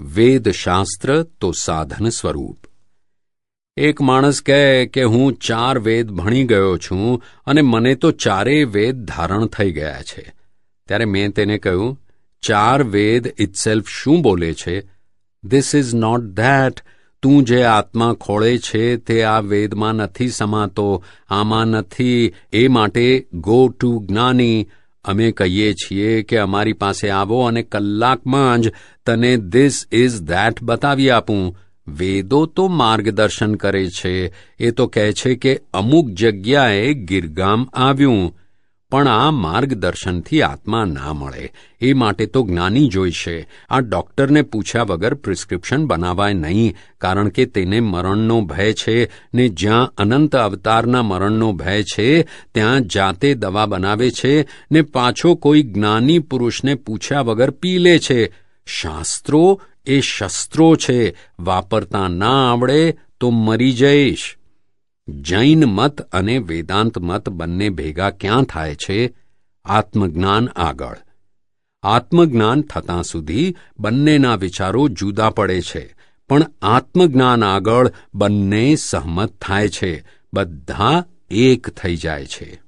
વેદશાસ્ત્ર તો સાધન સ્વરૂપ. એક માણસ કહે કે હું ચાર વેદ ભણી ગયો છું અને મને તો ચારેય વેદ ધારણ થઈ ગયા છે. ત્યારે મેં તેને કહ્યું, ચાર વેદ ઇટસેલ્ફ શું બોલે છે? ધીસ ઇઝ નોટ ધેટ તું જે આત્મા ખોળે છે તે આ વેદમાં નથી સમાતો, આમાં નથી. એ માટે ગો ટુ જ્ઞાની. અમે કહીએ છીએ કે અમારી પાસે આવો અને કલાકમાં જ તને ધીસ ઇઝ ધેટ બતાવી આપું. વેદો તો માર્ગદર્શન કરે છે. એ તો કહે છે કે અમુક જગ્યાએ ગિરગામ આવ્યું. પણ આ માર્ગદર્શનથી આત્મા ના મળે. એ માટે તો જ્ઞાની જોઈશે આ ડોક્ટરને પૂછ્યા વગર પ્રિસ્ક્રિપ્શન બનાવાય નહીં, કારણ કે તેને મરણનો ભય છે ને જ્યાં અનંત અવતારના મરણનો ભય છે, ત્યાં જાતે દવા બનાવે છે ને પાછો કોઈ જ્ઞાની પુરુષને પૂછ્યા વગર પી લે છે. શાસ્ત્રો એ શસ્ત્રો છે. વાપરતા ના આવડે તો મરી જઈશ. જૈન મત અને વેદાંત મત બંને ભેગા ક્યાં થાય છે? આત્મજ્ઞાન આગળ. આત્મજ્ઞાન થતાં સુધી બંનેના વિચારો જુદા પડે છે, પણ આત્મજ્ઞાન આગળ બંને સહમત થાય છે, બધા એક થઈ જાય છે.